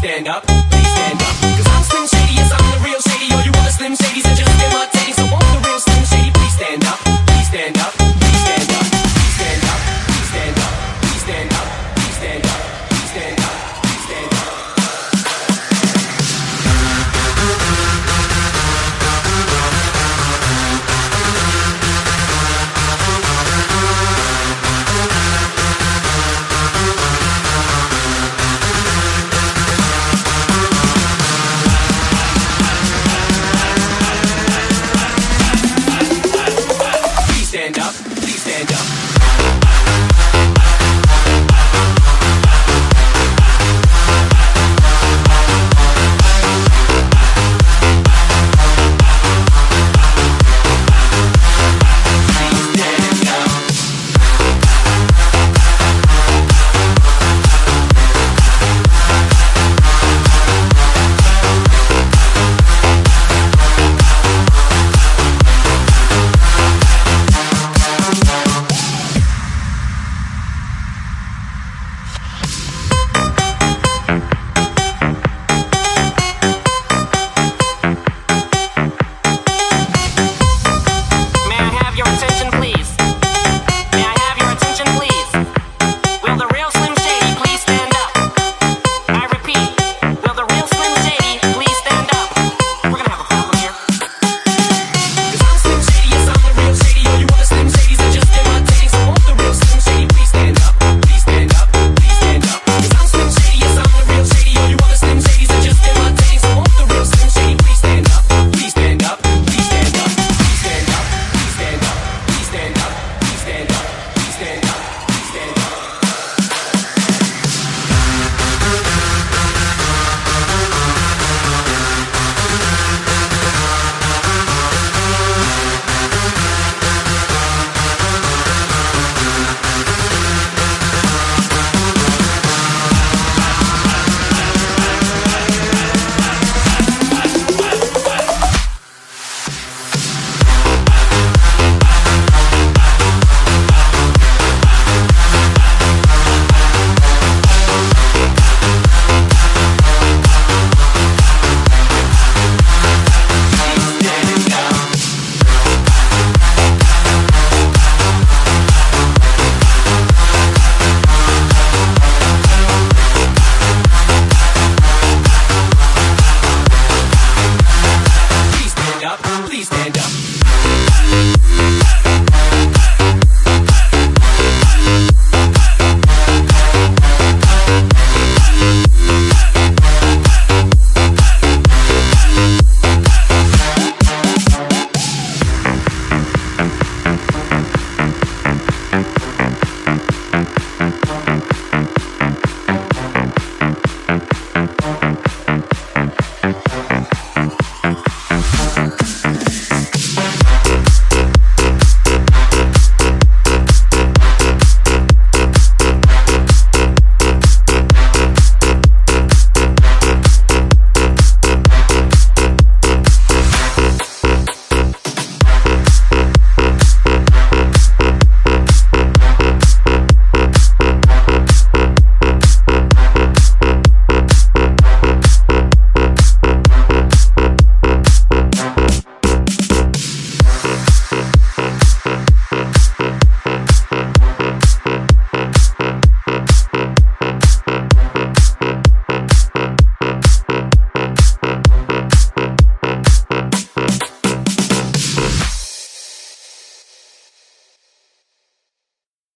stand up, please stand up. Cause I'm Slim Shady, yes, I'm the real Shady. All you other Slim Shadys are just imitating. stand up.